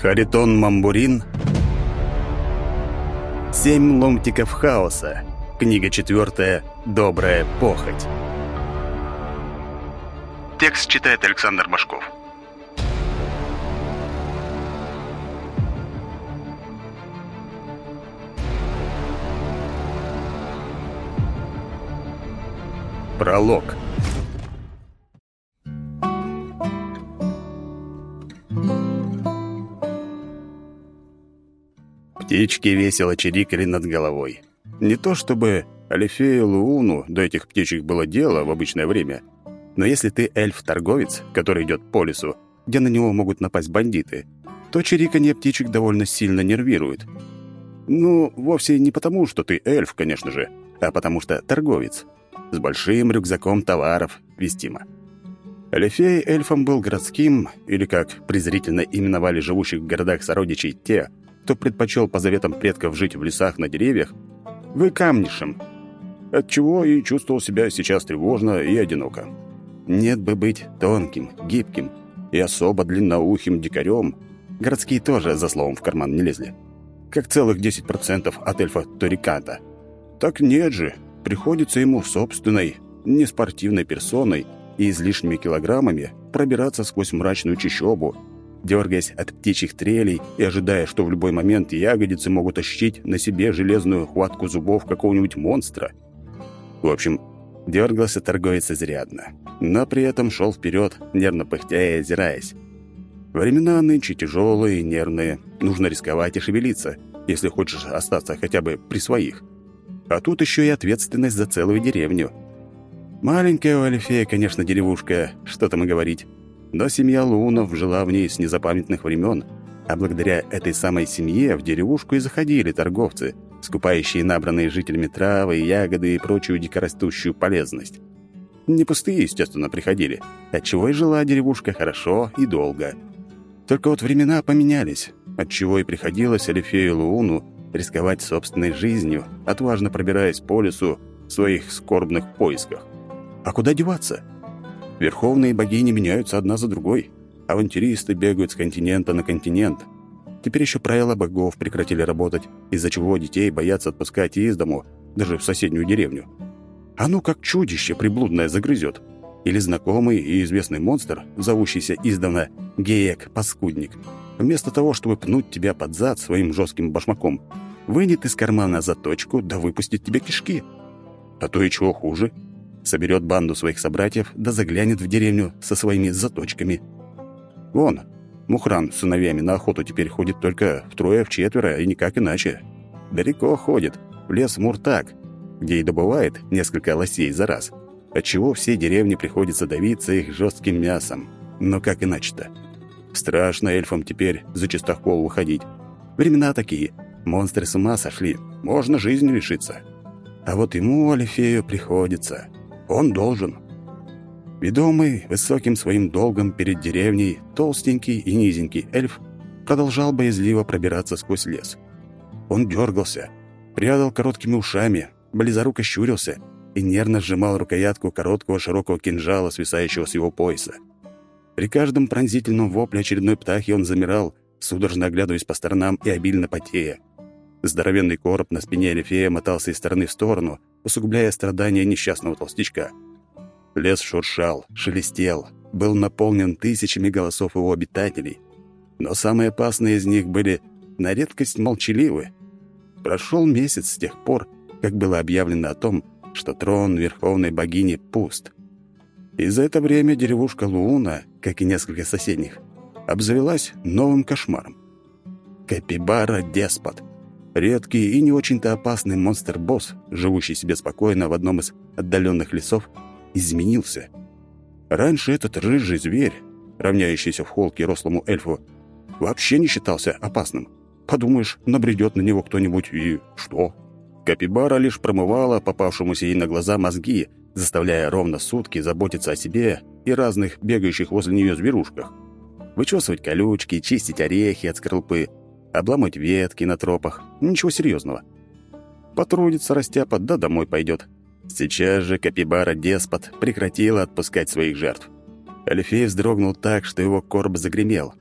Харитон Мамбурин «Семь ломтиков хаоса». Книга четвертая «Добрая похоть». Текст читает Александр Башков. Пролог. Птички весело чирикали над головой. Не то чтобы Алифею Лууну до этих птичек было дело в обычное время, но если ты эльф-торговец, который идет по лесу, где на него могут напасть бандиты, то чириканье птичек довольно сильно нервирует. Ну, вовсе не потому, что ты эльф, конечно же, а потому что торговец. С большим рюкзаком товаров вестимо. Алифей эльфом был городским, или, как презрительно именовали живущих в городах сородичей те, кто предпочел по заветам предков жить в лесах на деревьях, вы камнишем, отчего и чувствовал себя сейчас тревожно и одиноко. Нет бы быть тонким, гибким и особо длинноухим дикарем, городские тоже за словом в карман не лезли, как целых 10% от эльфа Ториката. Так нет же, приходится ему собственной, неспортивной персоной и излишними килограммами пробираться сквозь мрачную чащобу, дергаясь от птичьих трелей и ожидая, что в любой момент ягодицы могут ощутить на себе железную хватку зубов какого-нибудь монстра. В общем, дергался торговец изрядно, но при этом шел вперед, нервно пыхтя и озираясь. Времена нынче тяжелые и нервные, нужно рисковать и шевелиться, если хочешь остаться хотя бы при своих. А тут еще и ответственность за целую деревню. Маленькая у Алифея, конечно, деревушка, что там и говорить но семья Лунов жила в ней с незапамятных времен, а благодаря этой самой семье в деревушку и заходили торговцы, скупающие набранные жителями травы, ягоды и прочую дикорастущую полезность. Не пустые, естественно, приходили, отчего и жила деревушка хорошо и долго. Только вот времена поменялись, отчего и приходилось Алифею Лууну рисковать собственной жизнью, отважно пробираясь по лесу в своих скорбных поисках. А куда деваться? Верховные богини меняются одна за другой. Авантюристы бегают с континента на континент. Теперь еще правила богов прекратили работать, из-за чего детей боятся отпускать из дому, даже в соседнюю деревню. А ну как чудище приблудное загрызет. Или знакомый и известный монстр, зовущийся издавна Геек-паскудник, вместо того, чтобы пнуть тебя под зад своим жестким башмаком, вынет из кармана заточку да выпустит тебе кишки. А то и чего хуже — соберет банду своих собратьев да заглянет в деревню со своими заточками. Вон, Мухран с сыновьями на охоту теперь ходит только втрое-вчетверо и никак иначе. Далеко ходит, в лес Муртак, где и добывает несколько лосей за раз, отчего всей деревне приходится давиться их жестким мясом. Но как иначе-то? Страшно эльфам теперь за чистокол выходить. Времена такие, монстры с ума сошли, можно жизнь лишиться. А вот ему, Алифею, приходится. Он должен. Ведомый высоким своим долгом перед деревней, толстенький и низенький эльф продолжал боязливо пробираться сквозь лес. Он дергался, прядал короткими ушами, близоруко щурился и нервно сжимал рукоятку короткого широкого кинжала, свисающего с его пояса. При каждом пронзительном вопле очередной птахи он замирал, судорожно оглядываясь по сторонам и обильно потея. Здоровенный короб на спине Алифея мотался из стороны в сторону, усугубляя страдания несчастного толстячка. Лес шуршал, шелестел, был наполнен тысячами голосов его обитателей. Но самые опасные из них были на редкость молчаливы. Прошел месяц с тех пор, как было объявлено о том, что трон Верховной Богини пуст. И за это время деревушка Лууна, как и несколько соседних, обзавелась новым кошмаром. Капибара-деспот — Редкий и не очень-то опасный монстр-босс, живущий себе спокойно в одном из отдаленных лесов, изменился. Раньше этот рыжий зверь, равняющийся в холке рослому эльфу, вообще не считался опасным. Подумаешь, набредет на него кто-нибудь и что? Капибара лишь промывала попавшемуся ей на глаза мозги, заставляя ровно сутки заботиться о себе и разных бегающих возле нее зверушках. Вычесывать колючки, чистить орехи от скорлупы — обломать ветки на тропах. Ничего серьезного. Потрудится растяпа, да домой пойдет. Сейчас же Капибара-деспот прекратила отпускать своих жертв. Алифей вздрогнул так, что его короб загремел.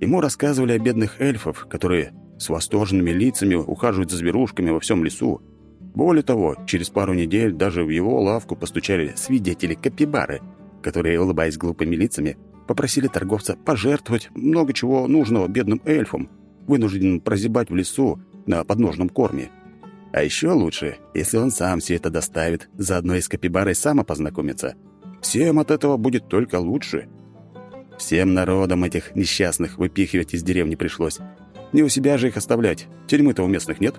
Ему рассказывали о бедных эльфов, которые с восторженными лицами ухаживают за зверушками во всем лесу. Более того, через пару недель даже в его лавку постучали свидетели капибары, которые, улыбаясь глупыми лицами, попросили торговца пожертвовать много чего нужного бедным эльфам, вынужденным прозябать в лесу на подножном корме. А еще лучше, если он сам все это доставит, заодно и с капибарой сам познакомиться. Всем от этого будет только лучше. Всем народам этих несчастных выпихивать из деревни пришлось. Не у себя же их оставлять, тюрьмы-то у местных нет.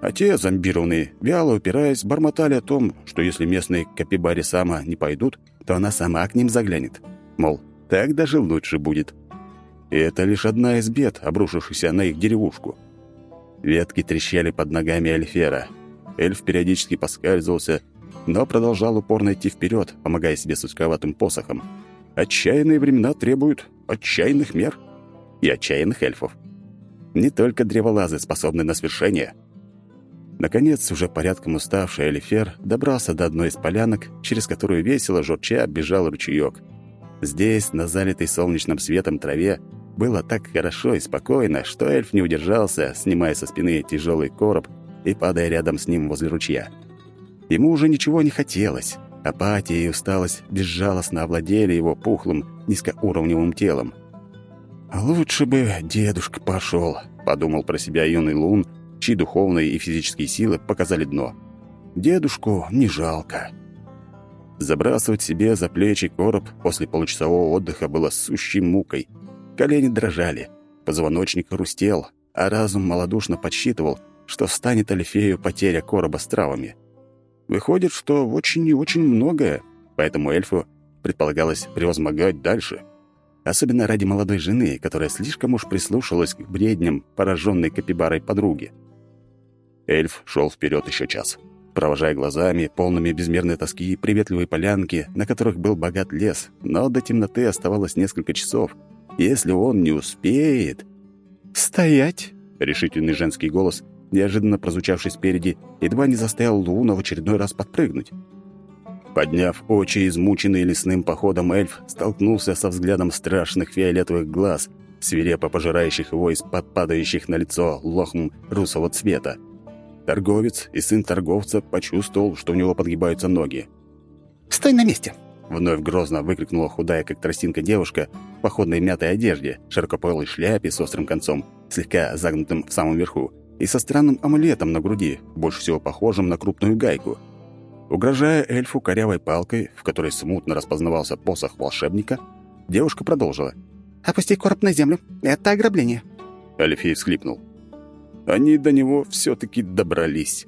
А те, зомбированные, вяло упираясь, бормотали о том, что если местные капибари сама не пойдут, то она сама к ним заглянет. Мол, так даже лучше будет. И это лишь одна из бед, обрушившихся на их деревушку. Ветки трещали под ногами Альфера. Эльф периодически поскальзывался, но продолжал упорно идти вперед, помогая себе сучковатым посохом. Отчаянные времена требуют отчаянных мер и отчаянных эльфов. Не только древолазы способны на свершение. Наконец, уже порядком уставший Элифер добрался до одной из полянок, через которую весело журча бежал ручеек. Здесь, на залитой солнечным светом траве, было так хорошо и спокойно, что эльф не удержался, снимая со спины тяжелый короб и падая рядом с ним возле ручья. Ему уже ничего не хотелось. Апатия и усталость безжалостно овладели его пухлым, низкоуровневым телом. «Лучше бы дедушка пошел», — подумал про себя юный Лун, чьи духовные и физические силы показали дно. «Дедушку не жалко». Забрасывать себе за плечи короб после получасового отдыха было сущей мукой. Колени дрожали, позвоночник хрустел, а разум малодушно подсчитывал, что станет Алифею потеря короба с травами. Выходит, что очень и очень многое, поэтому эльфу предполагалось превозмогать дальше. Особенно ради молодой жены, которая слишком уж прислушалась к бредням, пораженной капибарой подруги. Эльф шел вперед еще час провожая глазами, полными безмерной тоски, приветливые полянки, на которых был богат лес, но до темноты оставалось несколько часов. Если он не успеет... «Стоять!» — решительный женский голос, неожиданно прозвучавший спереди, едва не заставил Луна в очередной раз подпрыгнуть. Подняв очи, измученный лесным походом эльф столкнулся со взглядом страшных фиолетовых глаз, свирепо пожирающих его из-под падающих на лицо лохм русого цвета. Торговец и сын торговца почувствовал, что у него подгибаются ноги. «Стой на месте!» Вновь грозно выкрикнула худая, как тростинка девушка в походной мятой одежде, широкополой шляпе с острым концом, слегка загнутым в самом верху, и со странным амулетом на груди, больше всего похожим на крупную гайку. Угрожая эльфу корявой палкой, в которой смутно распознавался посох волшебника, девушка продолжила. «Опусти короб на землю. Это ограбление». Алифей всхлипнул они до него все-таки добрались.